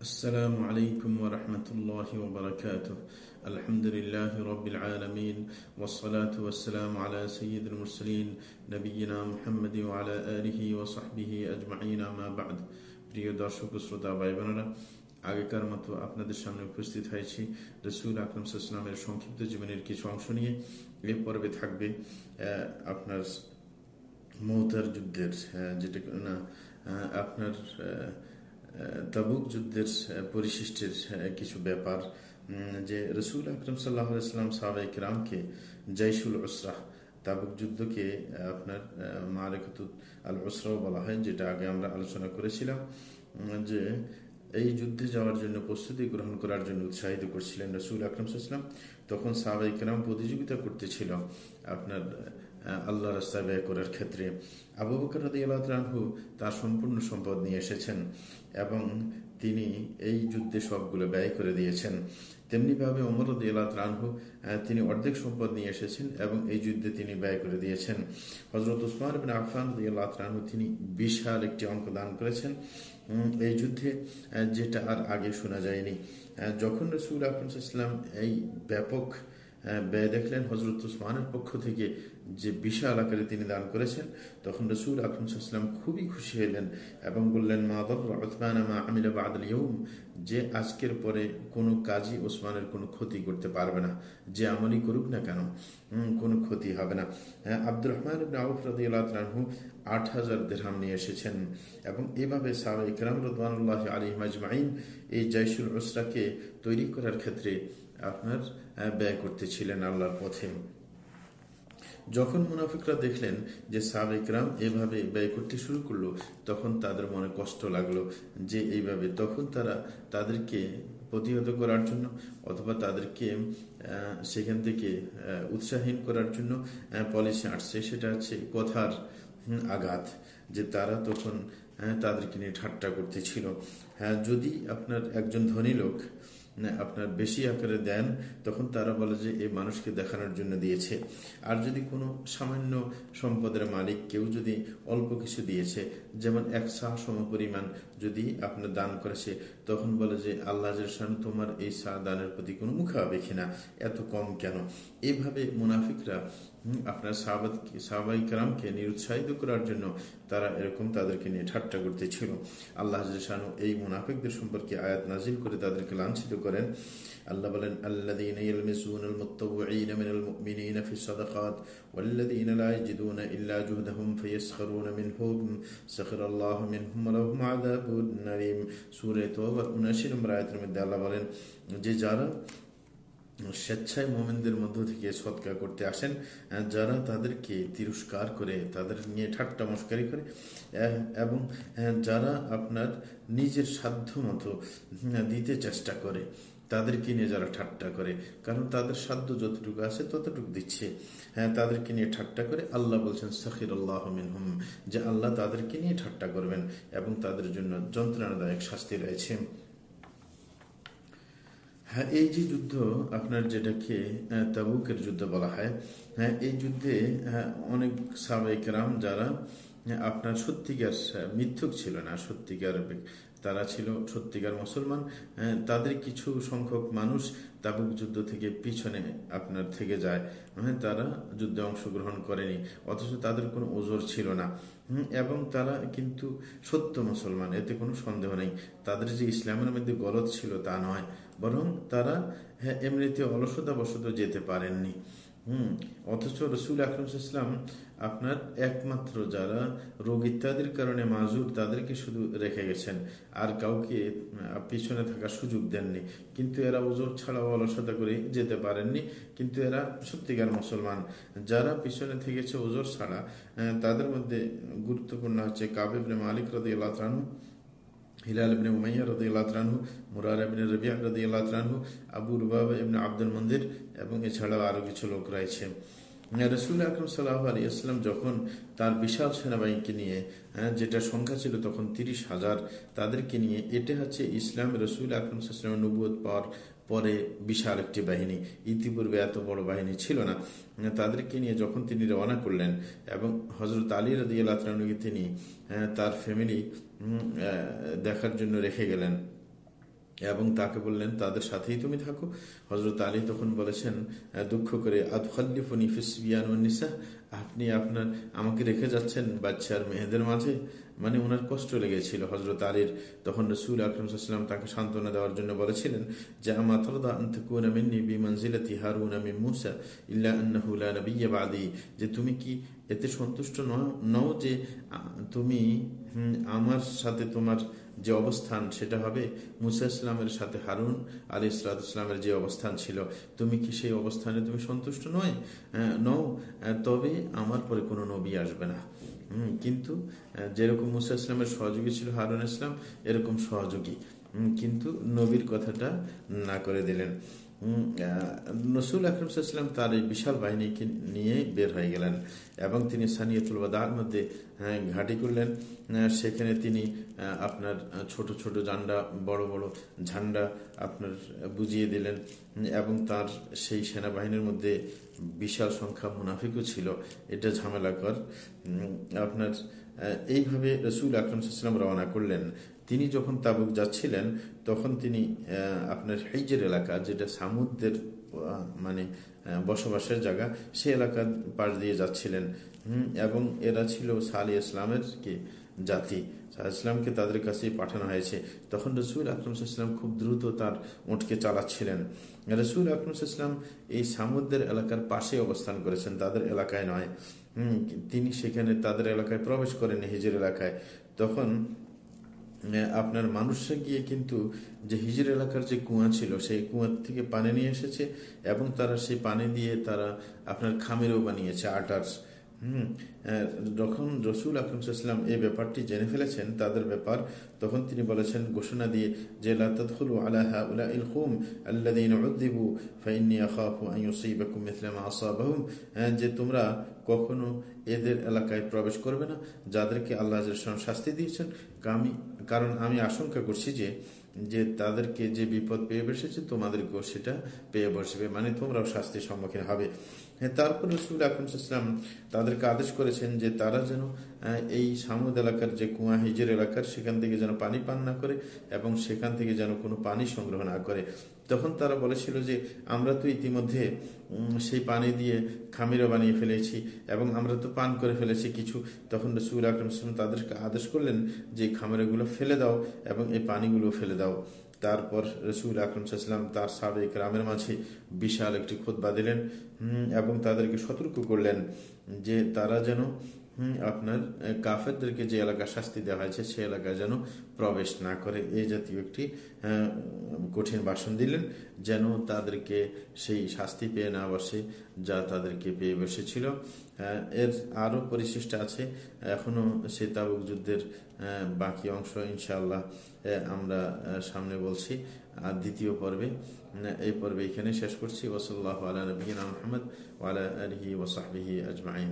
السلام عليكم ورحمة الله وبركاته الحمد لله رب العالمين والصلاة والسلام على سيد المرسلين نبينا محمد وعلى آله وصحبه أجمعين ما بعد প্রিয় দর্শক শ্রোতা ভাই বোনেরা আগেকার মতো আপনাদের সামনে উপস্থিত হয়েছি রসুল আকরম সাল্লামের সংক্ষিপ্ত জীবনের কিছু অংশ নিয়ে এ পর্বে থাকবে আপনার মৌতার যুদ্ধের যেটা না আপনার তাবুক যুদ্ধের পরিশিষ্টের কিছু ব্যাপার যে রসুল আকরম সাল্লাহ ইসলাম সাহাবাই কিরামকে জৈশুল ওসরাহ তাবুক যুদ্ধকে আপনার মারেকতুত আল ওসরাও বলা হয়, যেটা আগে আমরা আলোচনা করেছিলাম যে এই যুদ্ধে যাওয়ার জন্য, প্রস্তুতি গ্রহণ করার জন্য উৎসাহিত করছিলেন রসুল আকরম সাল্লাম তখন সাহাবাই কিরাম প্রতিযোগিতা করতেছিল, আপনার আল্লাহ রাস্তায় ব্যয় করার ক্ষেত্রে। আবু বকর রদি আল্লাহু তার সম্পূর্ণ সম্পদ নিয়ে এসেছেন এবং তিনি এই যুদ্ধে সবগুলো ব্যয় করে দিয়েছেন। তেমনিভাবে রদি আল্লাহু তিনি অর্ধেক সম্পদ নিয়ে এসেছেন এবং এই যুদ্ধে তিনি ব্যয় করে দিয়েছেন। হজরত উসমান বিন আফান আল্লাহু তিনি বিশাল একটি অঙ্ক দান করেছেন। এই যুদ্ধে যেটা আর আগে শোনা যায়নি। যখন রসুল আকরম ইসলাম এই ব্যাপক দেখলেন হজরত উসমানের পক্ষ থেকে যে বিশাল আকারে তিনি দান করেছেন, তখন রসুল আকরমসাল্লাম খুবই খুশি হলেন এবং বললেন মাদুম যে আজকের পরে কোনো কাজই ওসমানের কোনো ক্ষতি করতে পারবে না, যে আমলই করুক না কেন কোনো ক্ষতি হবে না। আব্দুর রহমান আউফ রাহু আট হাজার দেড়হাম নিয়ে এসেছেন এবং এভাবে সাহা ইকরাম রদওয়ানুল্লাহ আলী মাজমাইন এই জয়সুল ওসরাকে তৈরি করার ক্ষেত্রে আপনার ব্যয় করতেছিলেন আল্লাহর পথে। যখন মুনাফিকরা দেখলেন যে সাবেকরাম এভাবে ব্যয় করতে শুরু করল, তখন তাদের মনে কষ্ট লাগল যে এইভাবে তখন তারা তাদেরকে প্রতিহত করার জন্য অথবা তাদেরকে সেখান থেকে উৎসাহীন করার জন্য পলিসি আসছে সেটা হচ্ছে কথার আঘাত যে তারা তখন তাদেরকে নিয়ে ঠাট্টা করতেছিল। হ্যাঁ যদি আপনার একজন ধনী লোক আপনার বেশি আকারে দেন, তখন তারা বলে যে এই মানুষকে দেখানোর জন্য দিয়েছে। আর যদি কোনো সামান্য সম্পদের মালিক কেউ যদি অল্প কিছু দিয়েছে, যেমন এক শাহ সম পরিমাণ যদি আপনার দান করেছে, তখন বলে যে আল্লাহ তোমার এই শাহ দানের প্রতি কোনো মুখাবে কিনা, এত কম কেন? এভাবে মুনাফিকরা আপনার সাহাবাই কালামকে নিরুৎসাহিত করার জন্য তারা এরকম তাদেরকে নিয়ে ঠাট্টা করতেছিল। আল্লাহ শানু এই মুনাফিকদের সম্পর্কে আয়াত নাজিল করে তাদেরকে লাঞ্ছিত করেন আল্লাহ বলেন আল্লাযীনা ইয়ালমিসুনাল মুত্তাওয়িনা মিনাল মুমিনিনা ফিস সাদাকাত ওয়াল্লাযীনা লা ইয়াজিদুনা ইল্লা জুহদাহুম ফায়াসখরুনা মিনহুম সখিরাল্লাহু মিনহুম ওয়া লাহুম আযাবুন আলীম সূরা তাওবা 79 নম্বর আয়াতের মধ্যে আল্লাহ বলেন যে যারা স্বেচ্ছায় মোমেনদের মধ্য থেকে সৎকার করতে আসেন যারা তাদেরকে তিরস্কার করে, তাদের নিয়ে ঠাট্টা মস্কারি করে এবং যারা আপনার নিজের সাধ্য মতো দিতে চেষ্টা করে, তাদেরকে নিয়ে যারা ঠাট্টা করে, কারণ তাদের সাধ্য যতটুকু আছে ততটুকু দিচ্ছে। হ্যাঁ তাদেরকে নিয়ে ঠাট্টা করে আল্লাহ বলছেন সখির আল্লাহ হুম যে আল্লাহ তাদেরকে নিয়ে ঠাট্টা করবেন এবং তাদের জন্য যন্ত্রণাদায়ক শাস্তি রয়েছে। হ্যাঁ এই যে যুদ্ধ আপনার যেটাকে তাবুকের যুদ্ধ বলা হয় হ্যাঁ এই যুদ্ধে অনেক সাবেকরাম যারা আপনার সত্যিকার মিথ্যুক ছিল না, সত্যিকার তারা ছিল সত্যিকার মুসলমান তাদের কিছু সংখ্যক মানুষ তাবুক যুদ্ধ থেকে পিছনে আপনার থেকে যায়। হ্যাঁ তারা যুদ্ধে অংশগ্রহণ করেনি, অথচ তাদের কোনো ওজোর ছিল না। এবং তারা কিন্তু সত্য মুসলমান, এতে কোনো সন্দেহ নেই। তাদের যে ইসলামের মধ্যে গলত ছিল তা নয়, বরং তারা হ্যাঁ এমনিতে অলসতাবশত যেতে পারেননি। হুম, অথচ রসুল আকরম ইসলাম আপনার একমাত্র যারা রোগ ইত্যাদির কারণে মাজুর, তাদেরকে শুধু রেখে গেছেন। আর কাউকে পিছনে থাকার সুযোগ দেননি। কিন্তু এরা ওজোর ছাড়াও অলসতা করে যেতে পারেননি। কিন্তু এরা সত্যিকার মুসলমান। যারা পিছনে থেকেছে ওজোর ছাড়া তাদের মধ্যে গুরুত্বপূর্ণ হচ্ছে কাবিবনে মালিক রদি আল্লাহ হিলাল ইবনে উমাইয়া রদি আল্লাহরানহু মুরার ইবনে রবিয়া রদি আল্লাহরানহু আবু রুবাব ইবনে আব্দুল মন্দির এবং এছাড়াও আরও কিছু লোক রয়েছে। রসুল আকরম সাল্লাহ আলী আসলাম যখন তার বিশাল সেনাবাহিনীকে নিয়ে হ্যাঁ যেটা সংখ্যা ছিল তখন তিরিশ হাজার, তাদেরকে নিয়ে এটা হচ্ছে ইসলাম রসুল আকরম সাল্লামের নবুয় পর পরে বিশাল একটি বাহিনী। ইতিপূর্বে এত বড় বাহিনী ছিল না। তাদেরকে নিয়ে যখন তিনি রওনা করলেন এবং হজরত আলী রাদি আল্লাহকে তিনি তার ফ্যামিলি দেখার জন্য রেখে গেলেন এবং তাকে বললেন, তাদের সাথেই তুমি থাকো। হজরত আলী তখন বলেছেন, দুঃখ করে আপনি আপনার, আমাকে রেখে যাচ্ছেন বাচ্চার মেয়েদের মাঝে? মানে ওনার কষ্ট লেগেছিল হজরত আলীর। তখন রসুল আকরমসাল্লাম তাকে সান্ত্বনা দেওয়ার জন্য বলেছিলেন, যে আমাতরদা আন্তকুনামিনী বিমনজিলতি হারুন আমি মুসা, ইল্লা আন্নাহুলা নবিয়া যে তুমি কি এতে সন্তুষ্ট নও যে তুমি আমার সাথে তোমার যে অবস্থান সেটা হবে মুসা ইসলামের সাথে হারুন আলী ইসলাত ইসলামের যে অবস্থান ছিল। তুমি কি সেই অবস্থানে তুমি সন্তুষ্ট নয়? নও। তবে আমার পরে কোনো নবী আসবে না। কিন্তু যেরকম মুসা ইসলামের সহযোগী ছিল হারুন ইসলাম এরকম সহযোগী। কিন্তু নবীর কথাটা না করে দিলেন। নসুল আকরমসাল্লাম তার এই বিশাল বাহিনীকে নিয়ে বের হয়ে গেলেন এবং তিনি সানিয়তুল বাদার মধ্যে ঘাঁটি করলেন। সেখানে তিনি আপনার ছোট ছোট ঝান্ডা, বড় বড় ঝান্ডা আপনার বুঝিয়ে দিলেন এবং তার সেই সেনাবাহিনীর মধ্যে বিশাল সংখ্যা মুনাফিকও ছিল। এটা ঝামেলাকর আপনার এইভাবে রসুল আকরম সাল্লাম রওনা করলেন। তিনি যখন তাবুক যাচ্ছিলেন, তখন তিনি আপনার হেজের এলাকা, যেটা সামুদ্রের মানে বসবাসের জায়গা, সে এলাকার পাশ দিয়ে যাচ্ছিলেন। এবং এরা ছিল সালি ইসলামের কি, জাতি। ইসলামকে তাদের কাছে পাঠানো হয়েছে। তখন রসুল আকরমসাল্লাম খুব দ্রুত তার উঁটকে চালাচ্ছিলেন। রসুল আকরমসাল্লাম এই সামুদ্রের এলাকার পাশে অবস্থান করেছেন, তাদের এলাকায় নয়। তিনি সেখানে তাদের এলাকায় প্রবেশ করেন হিজের এলাকায়। তখন আপনার মানুষরা গিয়ে কিন্তু যে হিজির এলাকার যে কুয়া ছিল, সেই কুয়ার থেকে পানি নিয়ে এসেছে এবং তারা সেই পানি দিয়ে তারা আপনার খামেরও বানিয়েছে, আটার হম যখন রসুল আকরমসাল্লাম এই ব্যাপারটি জেনে ফেলেছেন, তাদের ব্যাপার, তখন তিনি বলেছেন, ঘোষণা দিয়ে যে লাতদখুলু আলাহা উলা ইল খুম আল্লাদিন উদ্দিবু ফাইন্নি আখাফু আন ইউসিবাকুম মিথলা আসাবাহুম। যে, তোমরা কখনো এদের এলাকায় প্রবেশ করবে না, যাদেরকে আল্লাহ শাস্তি দিয়েছেন। আমি কারণ আমি আশঙ্কা করছি যে যে তাদেরকে যে বিপদ পেয়ে বসেছে, তোমাদেরকেও সেটা পেয়ে বসবে। মানে তোমরাও শাস্তির সম্মুখীন হবে। হ্যাঁ তারপর রসুল আকরমসাল্লাম তাদেরকে আদেশ করেছেন যে তারা যেন এই সামুদ এলাকার যে কুয়া, হিজের এলাকার, সেখান থেকে যেন পানি পান না করে এবং সেখান থেকে যেন কোনো পানি সংগ্রহ না করে। তখন তারা বলেছিল যে আমরা তো ইতিমধ্যে সেই পানি দিয়ে খামিরা বানিয়ে ফেলেছি এবং আমরা তো পান করে ফেলেছি কিছু, তখন রসুল আকরম তাদেরকে আদেশ করলেন যে খামিরাগুলো ফেলে দাও এবং এই পানিগুলো ফেলে দাও। তারপর রসুল আকরম সাল্লাম তার সাবেক রামের মাঝে বিশাল একটি খোদবা দিলেন এবং তাদেরকে সতর্ক করলেন যে তারা যেন আপনার কাফেরদেরকে যে এলাকা শাস্তি দেওয়া হয়েছে, সে এলাকায় যেন প্রবেশ না করে। এই জাতীয় একটি কঠিন ভাষণ দিলেন, যেন তাদেরকে সেই শাস্তি পেয়ে না বসে, যা তাদেরকে পেয়ে বসেছিল। এর আরও পরিশিষ্ট আছে এখনও সে তাবুক যুদ্ধের বাকি অংশ ইনশাল্লাহ আমরা সামনে বলছি। আর দ্বিতীয় পর্বে এই পর্বে এখানে শেষ করছি। ওসল্লাহ আলা নবীন আহমদ ওয়ালা আলহি ওসাহবিহি আজমাইন।